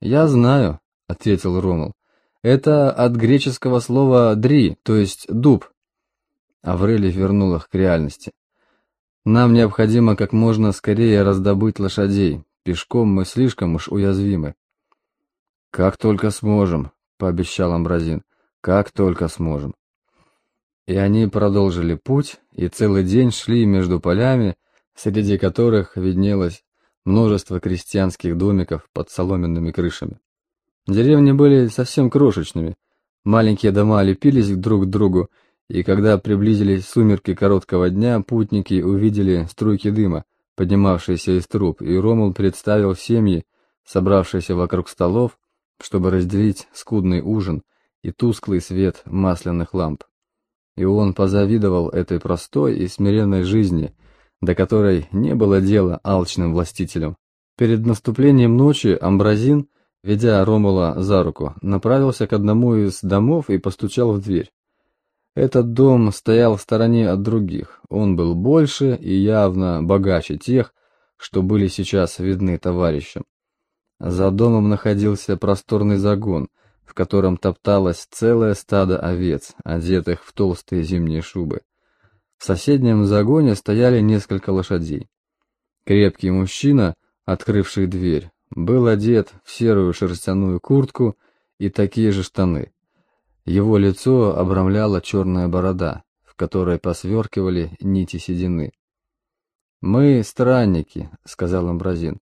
Я знаю, ответил Ромул. Это от греческого слова «дри», то есть «дуб». Аврелий вернул их к реальности. Нам необходимо как можно скорее раздобыть лошадей. Пешком мы слишком уж уязвимы. Как только сможем, пообещал Амбразин. Как только сможем. И они продолжили путь, и целый день шли между полями, среди которых виднелось множество крестьянских домиков под соломенными крышами. Деревни были совсем крошечными, маленькие дома лепились друг к другу, и когда приблизились сумерки короткого дня, путники увидели струйки дыма, поднимавшиеся из труб, и Ромул представил семьи, собравшиеся вокруг столов, чтобы разделить скудный ужин и тусклый свет масляных ламп. И он позавидовал этой простой и смиренной жизни, до которой не было дела алчным властителям. Перед наступлением ночи Амбразин, ведя Ромула за руку, направился к одному из домов и постучал в дверь. Этот дом стоял в стороне от других. Он был больше и явно богаче тех, что были сейчас видны товарищам. За домом находился просторный загон, в котором топталось целое стадо овец, одетых в толстые зимние шубы. В соседнем загоне стояли несколько лошадей. Крепкий мужчина, открывший дверь, был одет в серую шерстяную куртку и такие же штаны. Его лицо обрамляла черная борода, в которой посверкивали нити седины. «Мы странники», — сказал Амбразин.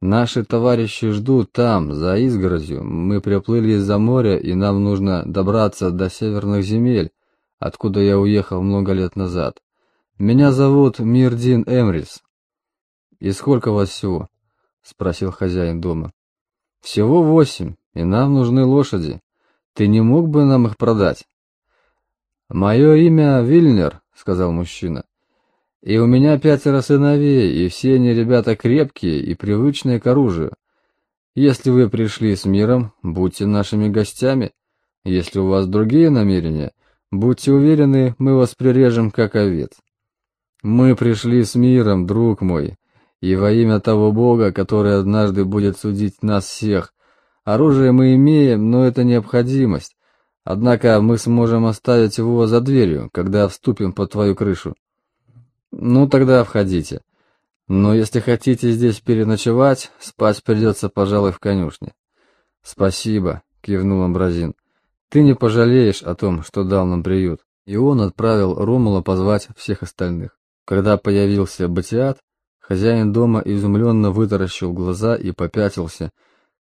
«Наши товарищи ждут там, за изгородью. Мы приплыли из-за моря, и нам нужно добраться до северных земель, откуда я уехал много лет назад. Меня зовут Мирдин Эмрис». «И сколько вас всего?» — спросил хозяин дома. «Всего восемь, и нам нужны лошади. Ты не мог бы нам их продать?» «Мое имя Вильнер», — сказал мужчина. «И у меня пятеро сыновей, и все они ребята крепкие и привычные к оружию. Если вы пришли с миром, будьте нашими гостями. Если у вас другие намерения, будьте уверены, мы вас прирежем как овец». «Мы пришли с миром, друг мой, и во имя того Бога, который однажды будет судить нас всех, Оружие мы имеем, но это необходимость. Однако мы сможем оставить его за дверью, когда вступим под твою крышу. Ну тогда входите. Но если хотите здесь переночевать, спать придется, пожалуй, в конюшне. Спасибо, кивнул Амбразин. Ты не пожалеешь о том, что дал нам приют. И он отправил Ромула позвать всех остальных. Когда появился Батиат, хозяин дома изумленно вытаращил глаза и попятился,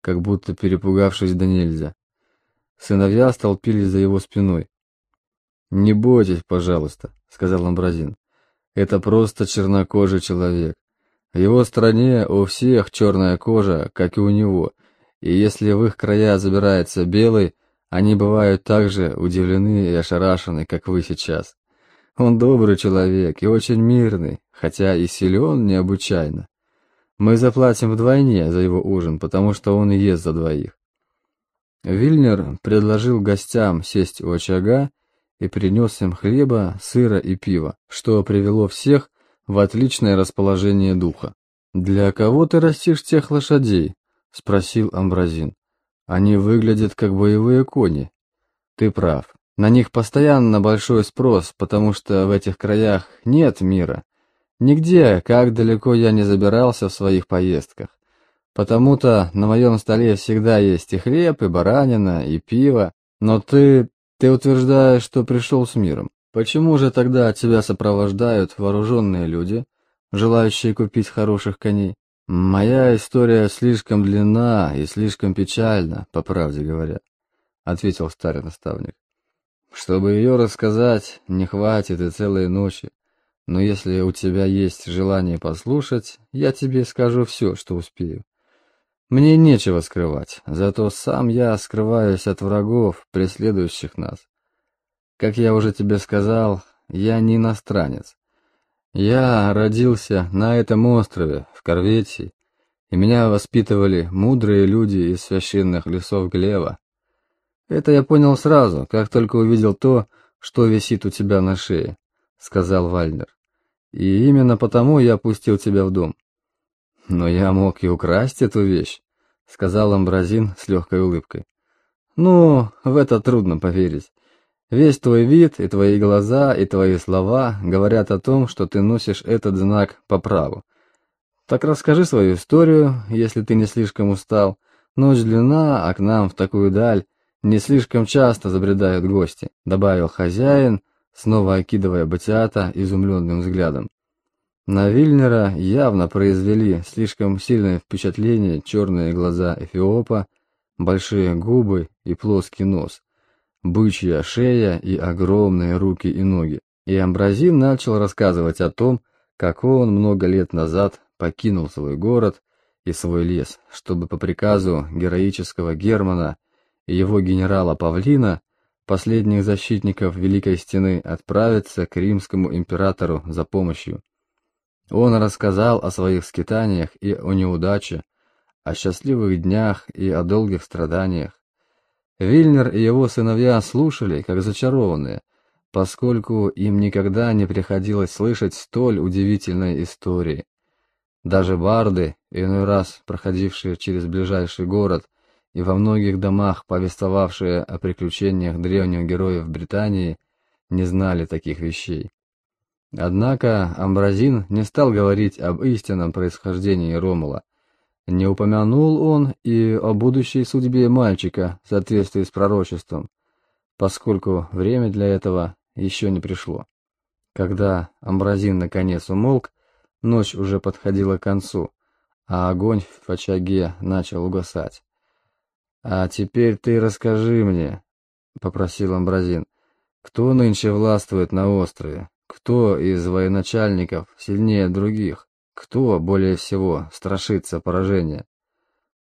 как будто перепугавшись да нельзя. Сыновья столпились за его спиной. «Не бойтесь, пожалуйста», — сказал Амбразин. «Это просто чернокожий человек. В его стране у всех черная кожа, как и у него, и если в их края забирается белый, они бывают так же удивлены и ошарашены, как вы сейчас. Он добрый человек и очень мирный, хотя и силен необычайно. Мы заплатим вдвойне за его ужин, потому что он ест за двоих. Вильнер предложил гостям сесть у очага и принес им хлеба, сыра и пива, что привело всех в отличное расположение духа. «Для кого ты растишь тех лошадей?» — спросил Амбразин. «Они выглядят как боевые кони». «Ты прав. На них постоянно большой спрос, потому что в этих краях нет мира, Нигде, как далеко я не забирался в своих поездках. Потому-то на моем столе всегда есть и хлеб, и баранина, и пиво. Но ты... ты утверждаешь, что пришел с миром. Почему же тогда тебя сопровождают вооруженные люди, желающие купить хороших коней? Моя история слишком длинна и слишком печальна, по правде говоря, — ответил старый наставник. Чтобы ее рассказать, не хватит и целой ночи. Но если у тебя есть желание послушать, я тебе скажу все, что успею. Мне нечего скрывать, зато сам я скрываюсь от врагов, преследующих нас. Как я уже тебе сказал, я не иностранец. Я родился на этом острове, в Корветии, и меня воспитывали мудрые люди из священных лесов Глева. Это я понял сразу, как только увидел то, что висит у тебя на шее, — сказал Вальнер. И именно потому я пустил тебя в дом. Но я мог и украсть эту вещь, — сказал Амбразин с легкой улыбкой. «Ну, в это трудно поверить. Весь твой вид и твои глаза и твои слова говорят о том, что ты носишь этот знак по праву. Так расскажи свою историю, если ты не слишком устал. Ночь длина, а к нам в такую даль не слишком часто забредают гости», — добавил хозяин, снова окидывая Батиата изумленным взглядом. На Вильнера явно произвели слишком сильное впечатление черные глаза Эфиопа, большие губы и плоский нос, бычья шея и огромные руки и ноги. И Амбразин начал рассказывать о том, как он много лет назад покинул свой город и свой лес, чтобы по приказу героического Германа и его генерала Павлина, последних защитников Великой Стены, отправиться к римскому императору за помощью. Он рассказал о своих скитаниях и о неудаче, о счастливых днях и о долгих страданиях. Вильнер и его сыновья слушали, как зачарованные, поскольку им никогда не приходилось слышать столь удивительной истории. Даже барды, иной раз проходившие через ближайший город и во многих домах повествовавшие о приключениях древних героев Британии, не знали таких вещей. Однако Амбразин не стал говорить об истинном происхождении Ромула. Не упомянул он и о будущей судьбе мальчика в соответствии с пророчеством, поскольку время для этого еще не пришло. Когда Амбразин наконец умолк, ночь уже подходила к концу, а огонь в очаге начал угасать. «А теперь ты расскажи мне», — попросил Амбразин, — «кто нынче властвует на острове?» Кто из военачальников сильнее других? Кто более всего страшится поражения?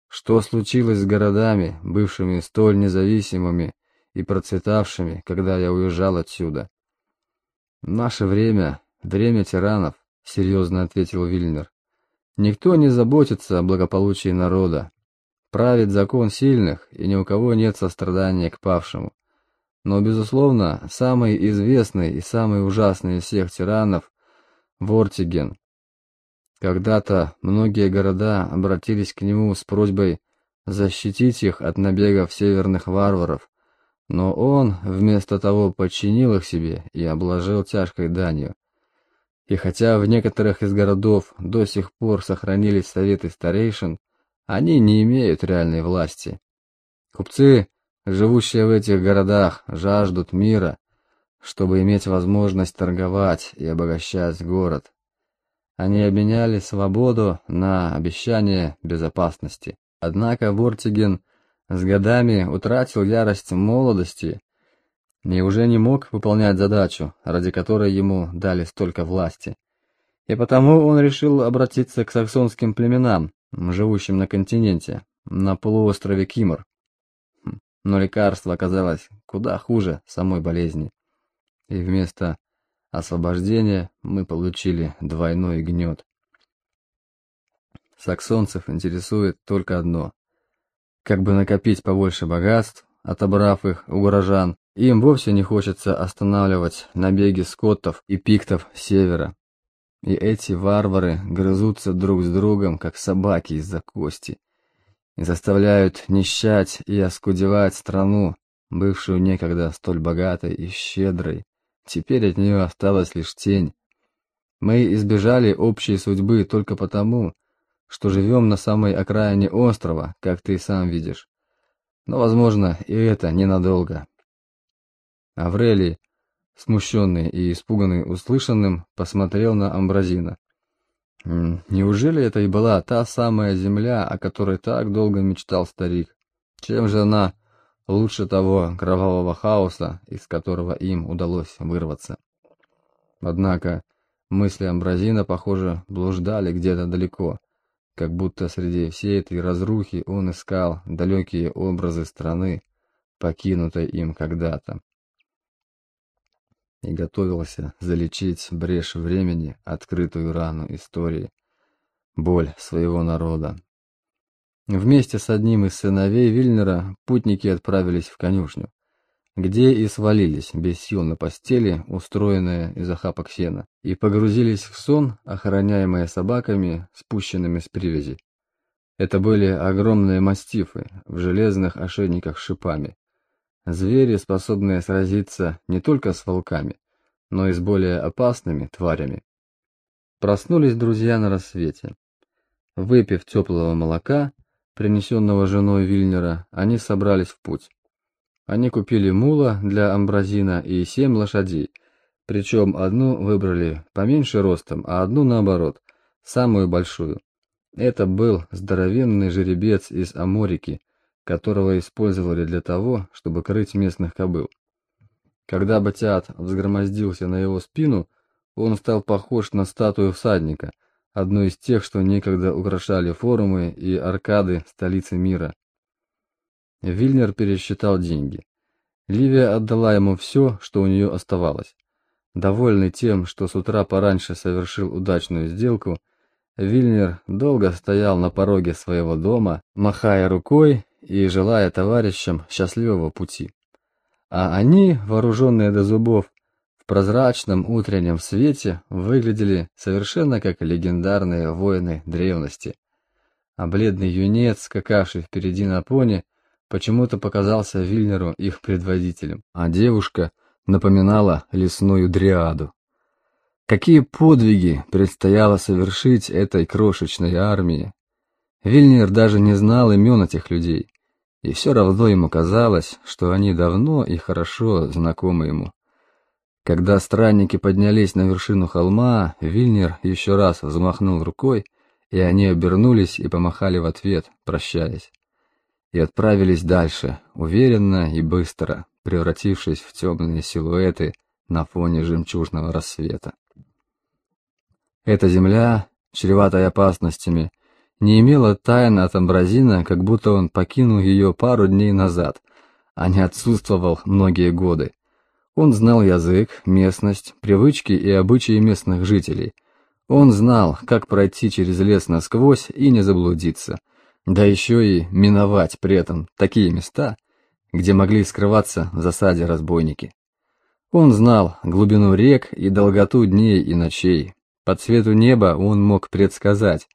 Что случилось с городами, бывшими столь независимыми и процветавшими, когда я уезжал отсюда? «Наше время — время тиранов», — серьезно ответил Вильнер. «Никто не заботится о благополучии народа. Правит закон сильных, и ни у кого нет сострадания к павшему. Но, безусловно, самый известный и самый ужасный из всех тиранов – Вортиген. Когда-то многие города обратились к нему с просьбой защитить их от набегов северных варваров, но он вместо того подчинил их себе и обложил тяжкой данью. И хотя в некоторых из городов до сих пор сохранились советы старейшин, они не имеют реальной власти. Купцы живущие в этих городах, жаждут мира, чтобы иметь возможность торговать и обогащать город. Они обменяли свободу на обещание безопасности. Однако Вортиген с годами утратил ярость молодости и уже не мог выполнять задачу, ради которой ему дали столько власти. И потому он решил обратиться к саксонским племенам, живущим на континенте, на полуострове Кимр но лекарство оказалось куда хуже самой болезни. И вместо освобождения мы получили двойной гнет. Саксонцев интересует только одно. Как бы накопить побольше богатств, отобрав их у горожан, им вовсе не хочется останавливать набеги скоттов и пиктов севера. И эти варвары грызутся друг с другом, как собаки из-за кости и заставляют нищать и оскудевать страну, бывшую некогда столь богатой и щедрой. Теперь от нее осталась лишь тень. Мы избежали общей судьбы только потому, что живем на самой окраине острова, как ты сам видишь. Но, возможно, и это ненадолго. Аврелий, смущенный и испуганный услышанным, посмотрел на Амбразина. Неужели это и была та самая земля, о которой так долго мечтал старик? Чем же она лучше того кровавого хаоса, из которого им удалось вырваться? Однако мысли Амбразина, похоже, блуждали где-то далеко, как будто среди всей этой разрухи он искал далекие образы страны, покинутой им когда-то и готовился залечить брешь времени, открытую рану истории, боль своего народа. Вместе с одним из сыновей Вильнера путники отправились в конюшню, где и свалились без сил на постели, устроенные из охапок сена, и погрузились в сон, охраняемые собаками, спущенными с привязи. Это были огромные мастифы в железных ошейниках с шипами. Звери, способные сразиться не только с волками, но и с более опасными тварями. Проснулись друзья на рассвете. Выпив теплого молока, принесенного женой Вильнера, они собрались в путь. Они купили мула для амбразина и семь лошадей, причем одну выбрали поменьше ростом, а одну наоборот, самую большую. Это был здоровенный жеребец из Аморики, которого использовали для того, чтобы крыть местных кобыл. Когда Батиат взгромоздился на его спину, он стал похож на статую всадника, одну из тех, что некогда украшали форумы и аркады столицы мира. Вильнер пересчитал деньги. Ливия отдала ему все, что у нее оставалось. Довольный тем, что с утра пораньше совершил удачную сделку, Вильнер долго стоял на пороге своего дома, махая рукой и желая товарищам счастливого пути. А они, вооруженные до зубов, в прозрачном утреннем свете выглядели совершенно как легендарные воины древности. А бледный юнец, скакавший впереди на пони, почему-то показался Вильнеру их предводителем, а девушка напоминала лесную дриаду. Какие подвиги предстояло совершить этой крошечной армии! Вильнер даже не знал имен этих людей, и все равно ему казалось, что они давно и хорошо знакомы ему. Когда странники поднялись на вершину холма, Вильнер еще раз взмахнул рукой, и они обернулись и помахали в ответ, прощаясь. И отправились дальше, уверенно и быстро, превратившись в темные силуэты на фоне жемчужного рассвета. Эта земля, чреватая опасностями, не имела тайн от Амбразина, как будто он покинул ее пару дней назад, а не отсутствовал многие годы. Он знал язык, местность, привычки и обычаи местных жителей. Он знал, как пройти через лес насквозь и не заблудиться, да еще и миновать при этом такие места, где могли скрываться в засаде разбойники. Он знал глубину рек и долготу дней и ночей. По цвету неба он мог предсказать,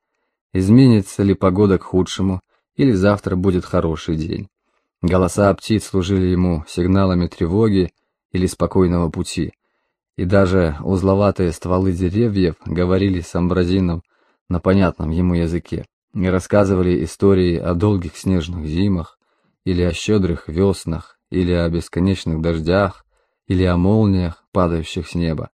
изменится ли погода к худшему, или завтра будет хороший день. Голоса птиц служили ему сигналами тревоги, или спокойного пути. И даже узловатые стволы деревьев говорили с амбразином на понятном ему языке и рассказывали истории о долгих снежных зимах, или о щедрых веснах, или о бесконечных дождях, или о молниях, падающих с неба.